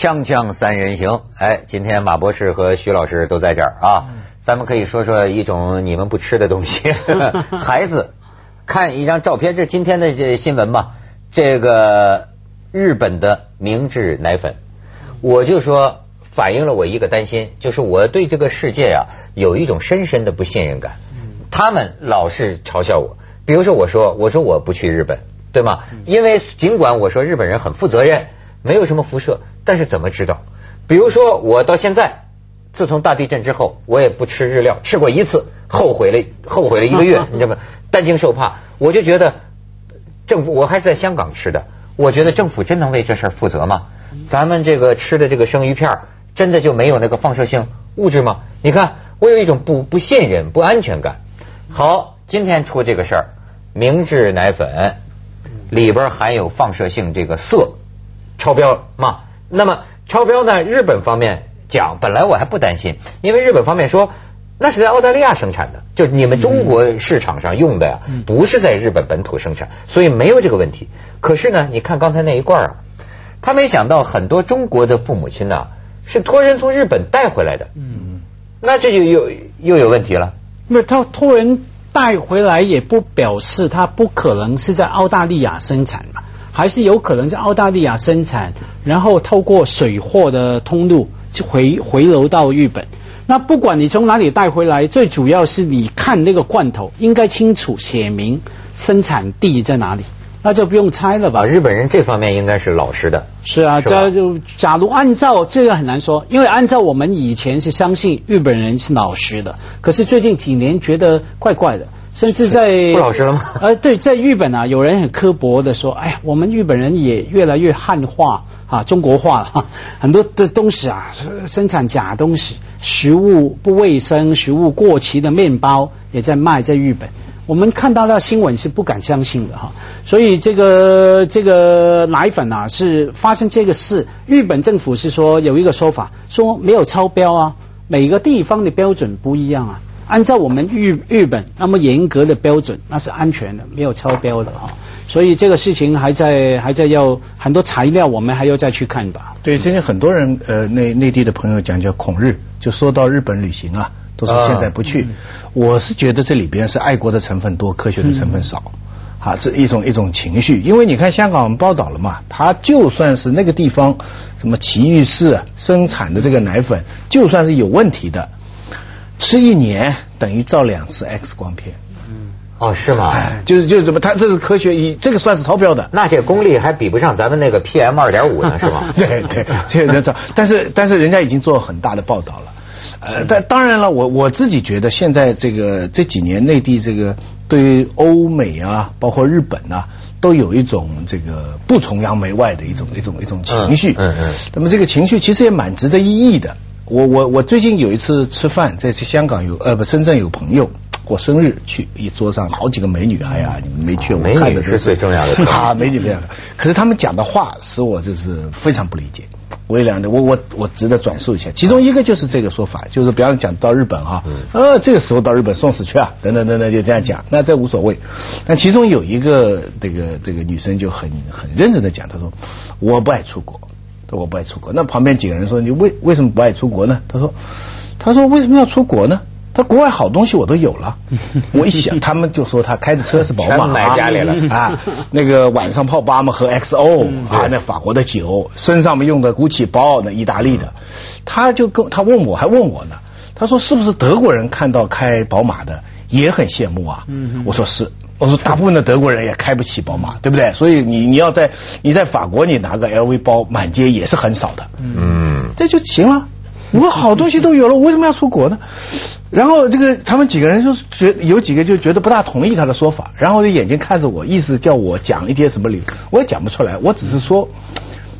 锵锵三人行，哎，今天马博士和徐老师都在这儿啊，咱们可以说说一种你们不吃的东西，孩子。看一张照片，这今天的这新闻嘛，这个日本的明治奶粉，我就说反映了我一个担心，就是我对这个世界啊有一种深深的不信任感。他们老是嘲笑我，比如说我说我说我不去日本，对吗？因为尽管我说日本人很负责任，没有什么辐射，但是怎么知道？比如说我到现在，自从大地震之后，我也不吃日料，吃过一次，后悔了，后悔了一个月，你知道吗？担惊受怕，我就觉得政府，我还是在香港吃的，我觉得政府真能为这事儿负责吗？咱们这个吃的这个生鱼片，真的就没有那个放射性物质吗？你看，我有一种不不信任、不安全感。好，今天出这个事儿，明治奶粉里边含有放射性这个色，超标嘛？那么超标呢？日本方面讲，本来我还不担心，因为日本方面说。那是在澳大利亚生产的，就是你们中国市场上用的呀，不是在日本本土生产，所以没有这个问题。可是呢，你看刚才那一罐啊，他没想到很多中国的父母亲呢是托人从日本带回来的，嗯，那这就又又有问题了。那他托人带回来也不表示他不可能是在澳大利亚生产嘛，还是有可能在澳大利亚生产，然后透过水货的通路就回回流到日本。那不管你从哪里带回来，最主要是你看那个罐头应该清楚写明生产地在哪里，那就不用猜了吧。日本人这方面应该是老实的。是啊，这就假如按照这个很难说，因为按照我们以前是相信日本人是老实的，可是最近几年觉得怪怪的，甚至在不老实了吗？呃，对，在日本啊，有人很刻薄的说，哎呀，我们日本人也越来越汉化啊，中国化了，很多的东西啊，生产假东西。食物不卫生、食物过期的面包也在卖，在日本，我们看到那新闻是不敢相信的哈。所以这个这个奶粉啊，是发生这个事，日本政府是说有一个说法，说没有超标啊，每个地方的标准不一样啊。按照我们日日本那么严格的标准，那是安全的，没有超标的哈。所以这个事情还在还在要很多材料，我们还要再去看吧。对，最近很多人呃内内地的朋友讲叫恐日，就说到日本旅行啊，都说现在不去。我是觉得这里边是爱国的成分多，科学的成分少。啊，这一种一种情绪，因为你看香港报道了嘛，它就算是那个地方什么奇遇市生产的这个奶粉，就算是有问题的，吃一年等于照两次 X 光片。嗯哦，是吗？就是就是怎么，他这是科学，一这个算是超标的。那这功力还比不上咱们那个 PM 二点五呢，是吧？对对，这个人但是但是人家已经做很大的报道了。呃，但当然了，我我自己觉得现在这个这几年内地这个对于欧美啊，包括日本啊，都有一种这个不崇洋媚外的一种一种一种情绪。嗯嗯。那么这个情绪其实也蛮值得意义的。我我我最近有一次吃饭，在香港有呃不深圳有朋友。过生日去一桌上好几个美女，哎呀，你们没去，我看的是最重要的啊，美女非常。可是他们讲的话使我就是非常不理解。微凉的，我我我值得转述一下。其中一个就是这个说法，就是比方讲到日本哈，呃，这个时候到日本送死去啊，等等等等，就这样讲，那这无所谓。但其中有一个这个这个女生就很很认真的讲，她说我不爱出国，我不爱出国。那旁边几个人说你为为什么不爱出国呢？他说他说为什么要出国呢？他国外好东西我都有了，我一想，他们就说他开的车是宝马，买家里了啊。那个晚上泡吧嘛喝 XO 啊，那法国的酒，身上面用的 GUCCI 包，那意大利的。他就跟他问我还问我呢，他说是不是德国人看到开宝马的也很羡慕啊？我说是，我说大部分的德国人也开不起宝马，对不对？所以你你要在你在法国你拿个 LV 包满街也是很少的，嗯，这就行了。我好东西都有了，为什么要出国呢？然后这个他们几个人就是觉有几个就觉得不大同意他的说法，然后眼睛看着我，意思叫我讲一些什么理，我也讲不出来。我只是说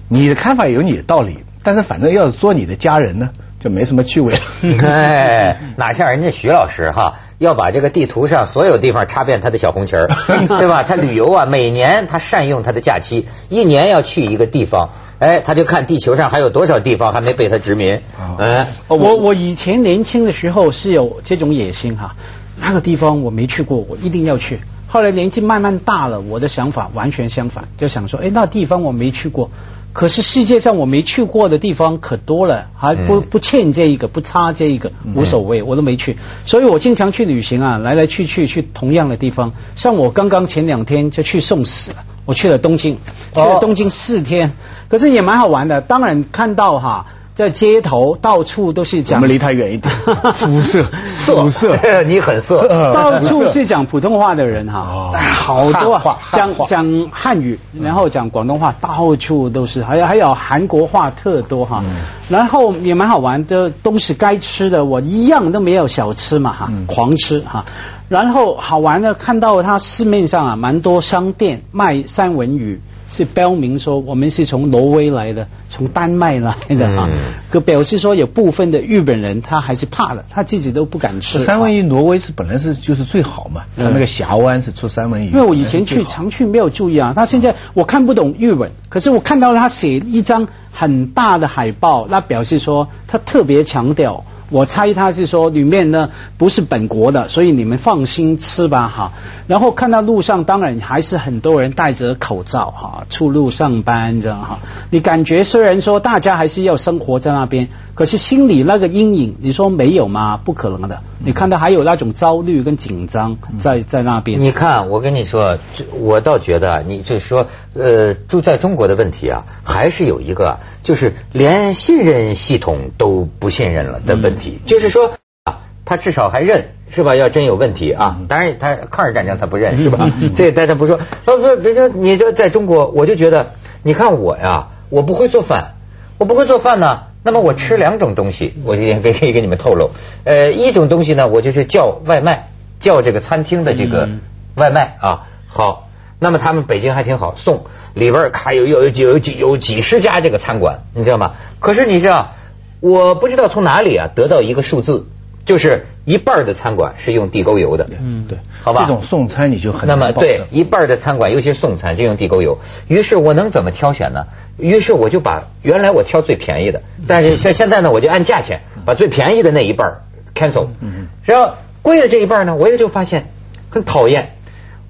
你的看法有你的道理，但是反正要是做你的家人呢，就没什么趣味了。哎，哪像人家徐老师哈，要把这个地图上所有地方插遍他的小红旗儿，对吧？他旅游啊，每年他善用他的假期，一年要去一个地方。哎，他就看地球上还有多少地方还没被他殖民。哎，我我以前年轻的时候是有这种野心哈，那个地方我没去过，我一定要去。后来年纪慢慢大了，我的想法完全相反，就想说，哎，那地方我没去过，可是世界上我没去过的地方可多了，还不不欠这一个，不差这一个，无所谓，我都没去，所以我经常去旅行啊，来来去去去同样的地方。像我刚刚前两天就去送死了，我去了东京，去了东京四天，可是也蛮好玩的。当然看到哈。在街头到处都是讲，我们离他远一点。肤色，肤色，你很色。到处是讲普通话的人哈，好多讲讲汉语，然后讲广东话，到处都是，还有还有韩国话特多哈。然后也蛮好玩的，东西该吃的我一样都没有小吃嘛哈，狂吃哈。然后好玩的看到他市面上啊，蛮多商店卖三文鱼。是标明说我们是从挪威来的，从丹麦来的啊，可表示说有部分的日本人他还是怕的，他自己都不敢吃。三文鱼，挪威是本来是就是最好嘛，他那个峡湾是出三文鱼。因为我以前去常去没有注意啊，他现在我看不懂日文，可是我看到他写一张很大的海报，那表示说他特别强调。我猜他是说里面呢不是本国的，所以你们放心吃吧哈。然后看到路上当然还是很多人戴着口罩哈，出路上班这样哈。你感觉虽然说大家还是要生活在那边，可是心里那个阴影，你说没有吗？不可能的。你看到还有那种焦虑跟紧张在在那边。你看，我跟你说，我倒觉得你就是说，呃，住在中国的问题啊，还是有一个，就是连信任系统都不信任了的问题。就是说啊，他至少还认是吧？要真有问题啊，当然他抗日战争他不认 是吧？这大家不说。他说，别说你这在中国，我就觉得，你看我呀，我不会做饭，我不会做饭呢。那么我吃两种东西，我今天可以给你们透露。呃，一种东西呢，我就是叫外卖，叫这个餐厅的这个外卖啊。好，那么他们北京还挺好，送里边儿卡有有有几有几十家这个餐馆，你知道吗？可是你知道，我不知道从哪里啊得到一个数字。就是一半的餐馆是用地沟油的，嗯，对，好吧，这种送餐你就很那么对一半的餐馆，尤其是送餐就用地沟油。于是我能怎么挑选呢？于是我就把原来我挑最便宜的，但是像现在呢，我就按价钱把最便宜的那一半 cancel，嗯，然后贵的这一半呢，我也就发现很讨厌。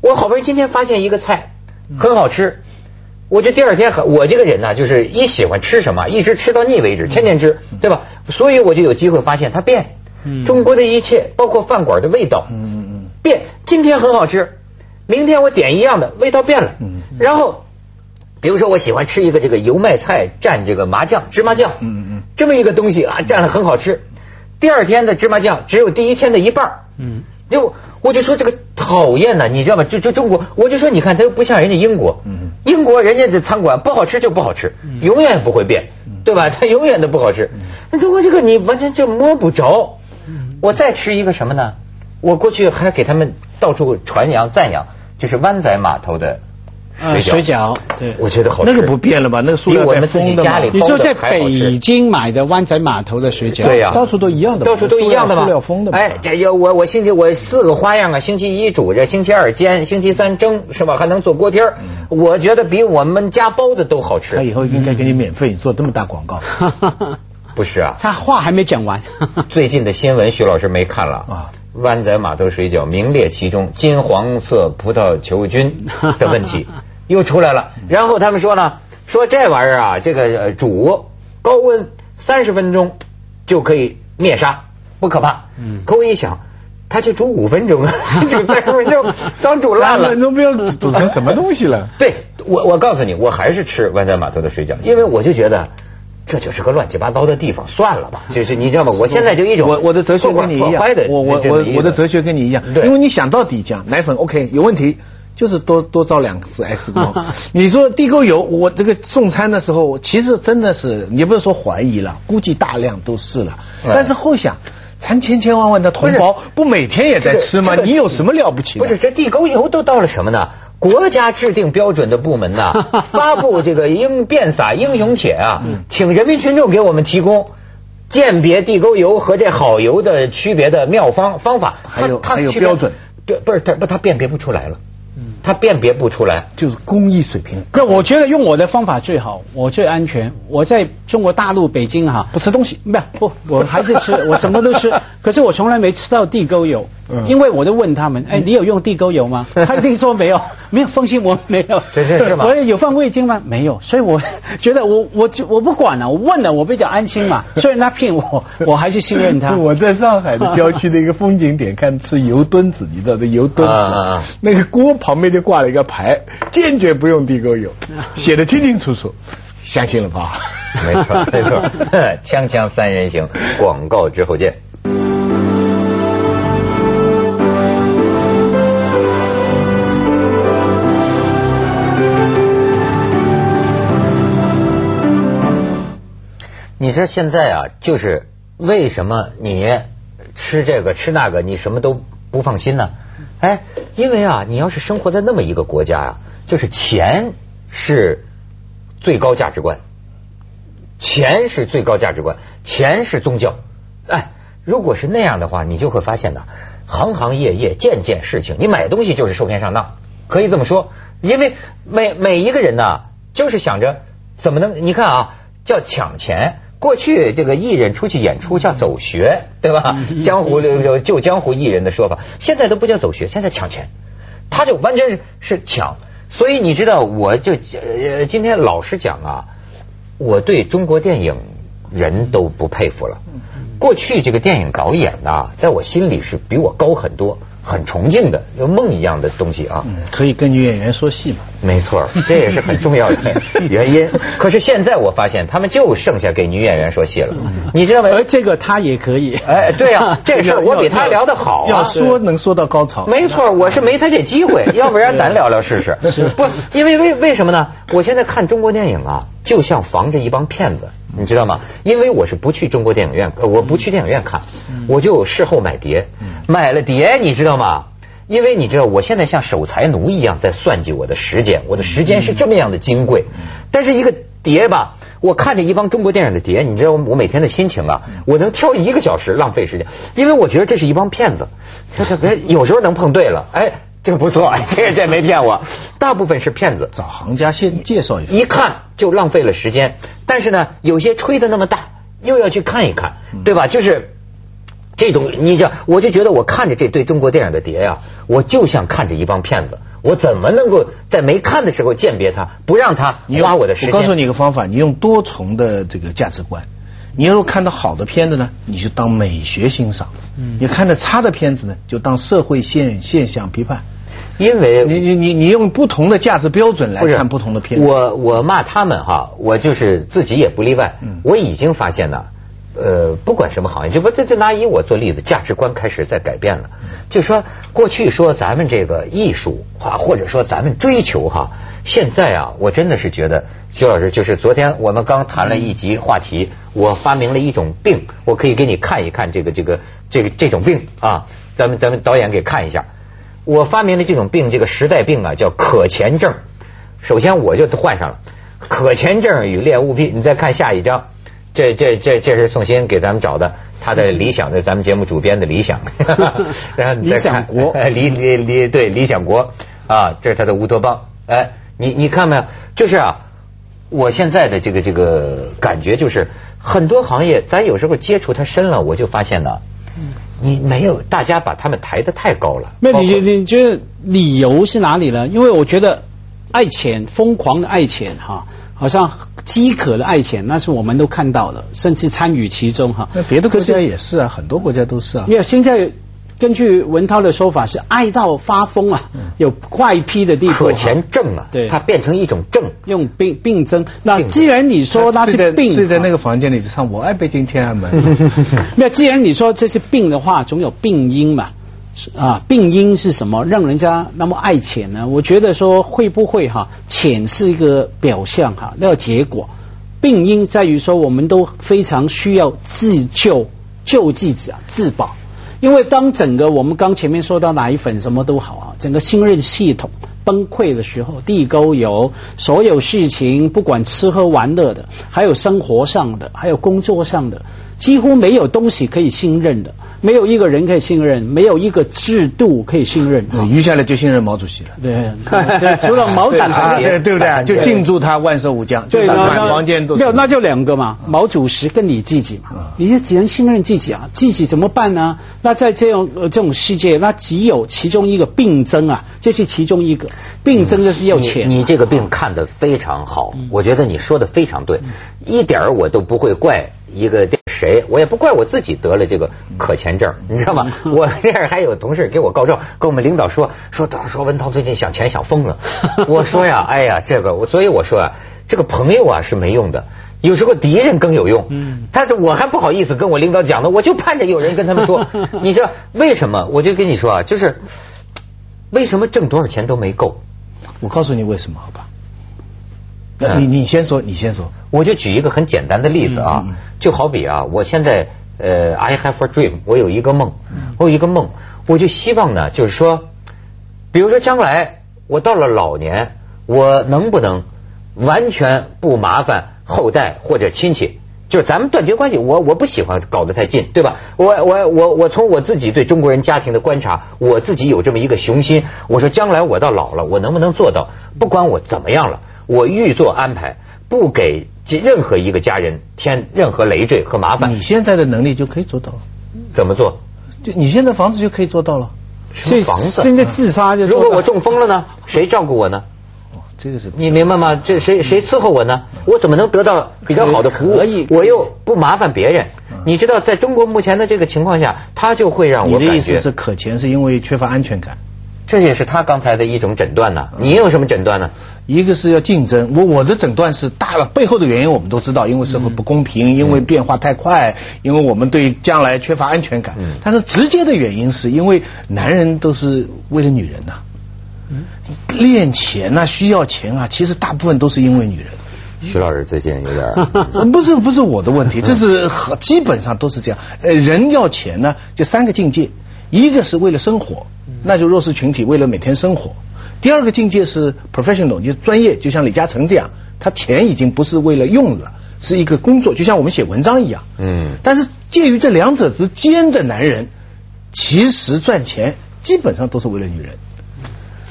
我好不容易今天发现一个菜很好吃，我这第二天很我这个人呢，就是一喜欢吃什么，一直吃到腻为止，天天吃，对吧？所以我就有机会发现它变。中国的一切，包括饭馆的味道，变。今天很好吃，明天我点一样的，味道变了。然后，比如说我喜欢吃一个这个油麦菜蘸这个麻酱芝麻酱，这么一个东西啊，蘸了很好吃。第二天的芝麻酱只有第一天的一半就我就说这个讨厌呢，你知道吗？就就中国，我就说你看他又不像人家英国，英国人家的餐馆不好吃就不好吃，永远不会变，对吧？它永远都不好吃。那中国这个你完全就摸不着。我再吃一个什么呢？我过去还给他们到处传扬赞扬，就是湾仔码头的水饺，对，我觉得好吃。那个不变了吧？那个塑料我们自己家里你说在北京买的湾仔码头的水饺，对呀，到处都一样的，到处都一样的嘛。塑料封的。哎，这有我我星期我四个花样啊，星期一煮着，星期二煎，星期三蒸，是吧？还能做锅贴儿。我觉得比我们家包的都好吃。他以后应该给你免费做这么大广告。不是啊，他话还没讲完。最近的新闻，徐老师没看了啊。湾仔码头水饺名列其中，金黄色葡萄球菌的问题又出来了。然后他们说呢，说这玩意儿啊，这个煮高温三十分钟就可以灭杀，不可怕。嗯。可我一想，他就煮五分钟啊，煮三分钟刚煮烂了。三分钟不要煮成什么东西了？对，我我告诉你，我还是吃湾仔码头的水饺，因为我就觉得。这就是个乱七八糟的地方，算了吧。就是你知道吗？我现在就一种我我的哲学跟你一样，我我我我的哲学跟你一样，因为你想到底讲奶粉 OK 有问题，就是多多照两次 X 光。你说地沟油，我这个送餐的时候，其实真的是也不是说怀疑了，估计大量都是了。但是后想，咱千千万万的同胞不每天也在吃吗？你有什么了不起？不是这地沟油都到了什么呢？国家制定标准的部门呐，发布这个英变撒英雄帖啊，请人民群众给我们提供鉴别地沟油和这好油的区别的妙方方法。还有还有标准，对，不是他不他辨别不出来了。嗯，他辨别不出来。就是工艺水平。那我觉得用我的方法最好，我最安全。我在中国大陆北京哈，不吃东西，不不，我还是吃，我什么都吃。可是我从来没吃到地沟油，嗯因为我就问他们，哎，你有用地沟油吗？他一定说没有，没有，放心，我没有。这这是吗我有放味精吗？没有，所以我觉得我我就我不管了，我问了，我比较安心嘛。虽然他骗我，我还是信任他。我在上海的郊区的一个风景点看吃油墩子，你知道这油墩子那个锅旁边就挂了一个牌，坚决不用地沟油，写的清清楚楚，相信了吧？没错，没错。锵锵三人行，广告之后见。你说现在啊，就是为什么你吃这个吃那个，你什么都不放心呢？哎，因为啊，你要是生活在那么一个国家呀、就是钱是最高价值观。钱是最高价值观，钱是宗教。哎，如果是那样的话，你就会发现呢，行行业业件件事情，你买东西就是受骗上当，可以这么说。因为每每一个人呢，就是想着怎么能，你看啊，叫抢钱。过去这个艺人出去演出叫走穴，对吧？江湖就就江湖艺人的说法，现在都不叫走穴，现在抢钱，他就完全是是抢。所以你知道，我就呃今天老实讲啊，我对中国电影人都不佩服了。过去这个电影导演呐、在我心里是比我高很多，很崇敬的，有梦一样的东西啊。可以根据演员说戏嘛？没错，这也是很重要的 原因。可是现在我发现，他们就剩下给女演员说戏了，你知道吗？这个他也可以。哎，对啊，这事儿我比他聊得好要啊。说能说到高潮，没错，我是没他这机会，要不然咱聊聊试试。不，因为为为什么呢？我现在看中国电影啊，就像防着一帮骗子，你知道吗？因为我是不去中国电影院，呃我不去电影院看，我就事后买碟，买了碟，你知道吗？因为你知道，我现在像守财奴一样在算计我的时间，我的时间是这么样的金贵。但是一个碟吧，我看着一帮中国电影的碟，你知道我每天的心情啊，我能挑一个小时浪费时间，因为我觉得这是一帮骗子，这这别有时候能碰对了，哎，这个不错，哎这这没骗我，大部分是骗子。找行家先介绍一下。一看就浪费了时间。但是呢，有些吹的那么大，又要去看一看，对吧？就是这种，你讲，我就觉得我看着这对中国电影的碟呀、我就像看着一帮骗子。我怎么能够在没看的时候鉴别他，不让他你花我的时间？我告诉你一个方法，你用多重的这个价值观。你如果看到好的片子呢，你就当美学欣赏；嗯你看到差的片子呢，就当社会现现象批判。因为你你你你用不同的价值标准来看不同的片子。我我骂他们哈，我就是自己也不例外。嗯我已经发现呢，呃，不管什么行业，就不这就拿以我做例子，价值观开始在改变了。就说过去说咱们这个艺术哈，或者说咱们追求哈，现在啊，我真的是觉得徐老师，就是昨天我们刚谈了一集话题，我发明了一种病，我可以给你看一看这个这个这个这种病啊，咱们咱们导演给看一下。我发明的这种病，这个时代病啊，叫可钱症。首先我就患上了可钱症与恋物癖。你再看下一章，这这这这是宋鑫给咱们找的，他的理想的咱们节目主编的理想。然后你再看理想国哎理理理对理想国啊，这是他的乌托邦。哎，你你看没有？就是啊，我现在的这个这个感觉就是，很多行业咱有时候接触它深了，我就发现呢，你没有大家把他们抬得太高了。那你你觉得理由是哪里呢？因为我觉得爱钱，疯狂的爱钱哈，好像饥渴的爱钱，那是我们都看到了，甚至参与其中哈。那别的国家也是啊，很多国家都是啊。没有，现在根据文涛的说法是爱到发疯啊，有怪癖的地步。可钱症啊，对它变成一种症。用病病症。那既然你说那是病，睡在那个房间里就唱《我爱北京天安门》。没有，既然你说这是病的话，总有病因嘛。啊，病因是什么让人家那么爱钱呢？我觉得说会不会哈，钱是一个表象哈，那个结果。病因在于说，我们都非常需要自救、救济子啊，自保。因为当整个我们刚前面说到奶粉什么都好啊，整个信任系统崩溃的时候，地沟油，所有事情不管吃喝玩乐的，还有生活上的，还有工作上的，几乎没有东西可以信任的。没有一个人可以信任，没有一个制度可以信任。对余下来就信任毛主席了。对，除了 毛主席，啊对对不对？就敬祝他万寿无疆，对，就那满房间都没有，那就两个嘛，毛主席跟你自己嘛啊，你就只能信任自己啊，自己怎么办呢？那在这种呃这种世界，那只有其中一个病症啊，这是其中一个病症，就是要钱。你你这个病看得非常好，我觉得你说的非常对，一点儿我都不会怪一个谁，我也不怪我自己得了这个可钱症，你知道吗？我这儿还有同事给我告状，跟我们领导说说说文涛最近想钱想疯了，我说呀，哎呀，这个我所以我说啊，这个朋友啊是没用的。有时候敌人更有用，嗯他这我还不好意思跟我领导讲呢，我就盼着有人跟他们说，你知道为什么？我就跟你说啊，就是为什么挣多少钱都没够。我告诉你为什么，好吧？那嗯你你先说，你先说。我就举一个很简单的例子啊，就好比啊，我现在呃，I have a dream，我有一个梦，嗯我有一个梦，我就希望呢，就是说，比如说将来我到了老年，我能不能完全不麻烦后代或者亲戚？就是咱们断绝关系，我我不喜欢搞得太近，对吧？我我我我从我自己对中国人家庭的观察，我自己有这么一个雄心，我说将来我到老了，我能不能做到？不管我怎么样了，我预做安排，不给任何一个家人添任何累赘和麻烦。你现在的能力就可以做到了，怎么做？就你现在房子就可以做到了。什么房子？现在自杀就如果我中风了呢？谁照顾我呢？哦，这个是你明白吗？这谁谁伺候我呢？我怎么能得到比较好的服务可以？可以我又不麻烦别人。你知道，在中国目前的这个情况下，他就会让我你的意思是可钱是因为缺乏安全感，这也是他刚才的一种诊断呢。你有什么诊断呢？一个是要竞争。我我的诊断是大了，背后的原因我们都知道，因为社会不公平，因为变化太快，因为我们对将来缺乏安全感。嗯但是直接的原因是因为男人都是为了女人呐、练钱呐、需要钱啊，其实大部分都是因为女人。徐老师最近有点 不是不是我的问题，这是很基本上都是这样。呃，人要钱呢，就三个境界，一个是为了生活，那就弱势群体为了每天生活；第二个境界是 professional，就是专业，就像李嘉诚这样，他钱已经不是为了用了，是一个工作，就像我们写文章一样。嗯。但是介于这两者之间的男人，其实赚钱基本上都是为了女人。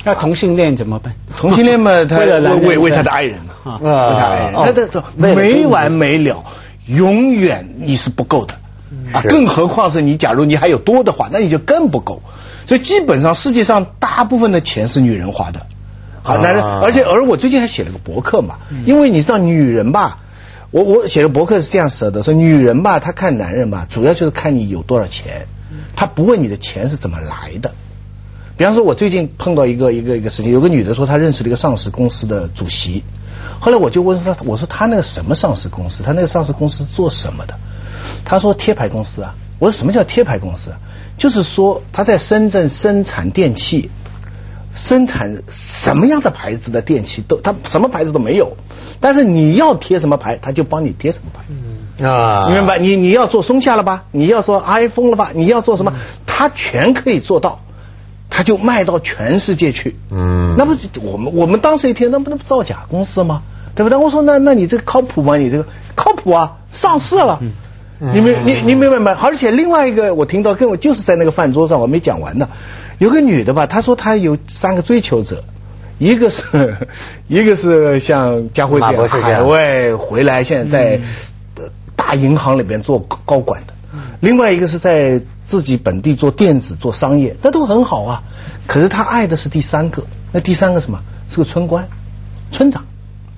那同性恋怎么办？同性恋嘛，他为了男人为为他的爱人为他的爱人，没完没了，永远你是不够的啊！更何况是你，假如你还有多的话，那你就更不够。所以基本上世界上大部分的钱是女人花的，好，男人，啊而且而我最近还写了个博客嘛，因为你知道女人吧。我我写的博客是这样说的：说女人吧，她看男人吧，主要就是看你有多少钱，她不问你的钱是怎么来的。比方说，我最近碰到一个一个一个事情，有个女的说她认识了一个上市公司的主席，后来我就问她，我说她那个什么上市公司？她那个上市公司做什么的？她说贴牌公司啊。我说什么叫贴牌公司啊？就是说他在深圳生产电器，生产什么样的牌子的电器都，他什么牌子都没有，但是你要贴什么牌，他就帮你贴什么牌。啊你明白？你你要做松下了吧？你要说 iPhone 了吧？你要做什么？他全可以做到，他就卖到全世界去。嗯那不是我们我们当时一听，那不那不造假公司吗？对不对？我说那那你这个靠谱吗？你这个靠谱啊，上市了。你明你你明白吗？而且另外一个我听到跟我就是在那个饭桌上，我没讲完呢。有个女的吧，她说她有三个追求者，一个是 一个是像家辉这样海外回来，现在在呃大银行里边做高管的，另外一个是在自己本地做电子做商业，那都很好啊。可是她爱的是第三个，那第三个什么？是个村官，村长。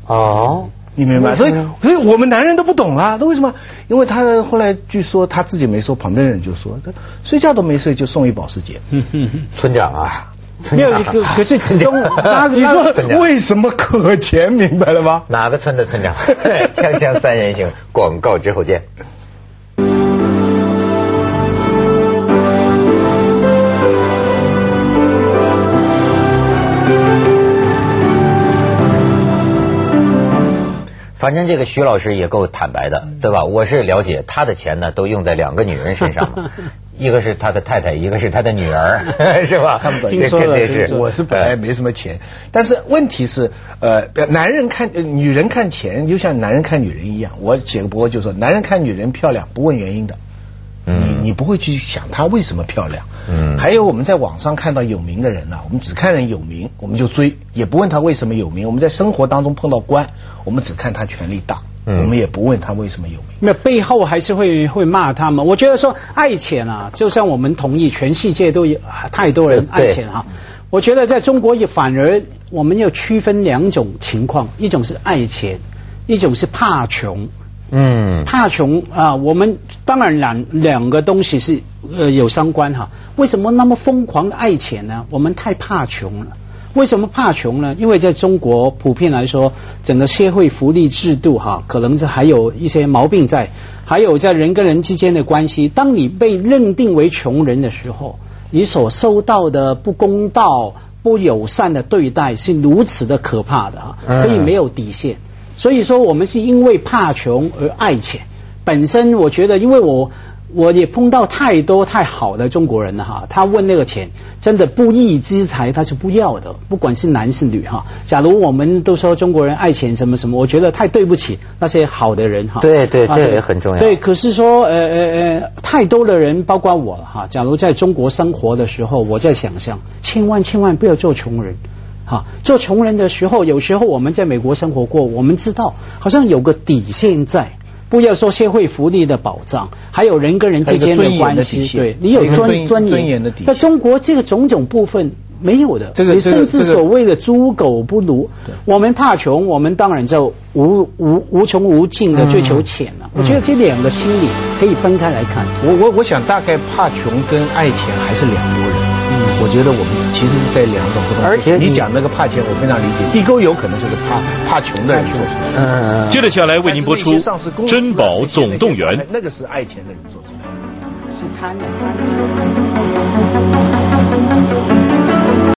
哦，你明白？所以，所以我们男人都不懂啊，那为什么？因为他后来据说他自己没说，旁边人就说，他睡觉都没睡就送一保时捷。嗯哼哼村长啊，没有，可可是其中 他你说为什么可钱？明白了吗？哪个村的村长？锵锵三人行，广告之后见。反正这个徐老师也够坦白的，对吧？我是了解他的钱呢，都用在两个女人身上了，一个是他的太太，一个是他的女儿，是吧？这听说了肯定是我是本来没什么钱，但是问题是，呃，男人看、呃女人看钱，就像男人看女人一样。我写个博就说，男人看女人漂亮不问原因的，你你不会去想她为什么漂亮。嗯。还有我们在网上看到有名的人呢，我们只看人有名，我们就追，也不问他为什么有名。我们在生活当中碰到官，我们只看他权力大，我们也不问他为什么有名。那背后还是会会骂他们。我觉得说爱钱啊，就像我们同意，全世界都有太多人爱钱哈。我觉得在中国也反而我们要区分两种情况，一种是爱钱，一种是怕穷。嗯，怕穷啊！我们当然两两个东西是呃有相关哈。为什么那么疯狂的爱钱呢？我们太怕穷了。为什么怕穷呢？因为在中国普遍来说，整个社会福利制度哈，可能是还有一些毛病在，还有在人跟人之间的关系。当你被认定为穷人的时候，你所受到的不公道、不友善的对待是如此的可怕的哈，可以没有底线。所以说，我们是因为怕穷而爱钱。本身我觉得，因为我我也碰到太多太好的中国人了哈。他问那个钱，真的不义之财，他是不要的。不管是男是女哈。假如我们都说中国人爱钱什么什么，我觉得太对不起那些好的人哈。对对，这也很重要。对，可是说呃呃呃，太多的人，包括我哈。假如在中国生活的时候，我在想象，千万千万不要做穷人。啊，做穷人的时候，有时候我们在美国生活过，我们知道好像有个底线在，不要说社会福利的保障，还有人跟人之间的关系，对你有尊尊严的底线。在中国，这个种种部分。没有的，这个甚至所谓的猪狗不如。我们怕穷，我们当然就无无无穷无尽的追求钱了。我觉得这两个心理可以分开来看。我我我想大概怕穷跟爱钱还是两拨人。嗯，我觉得我们其实是在两种不同。而且你讲那个怕钱，我非常理解。地沟油可能就是怕怕穷的人做出来。嗯。接着下来为您播出《珍宝总动员》。那个是爱钱的人做出来。是贪的贪。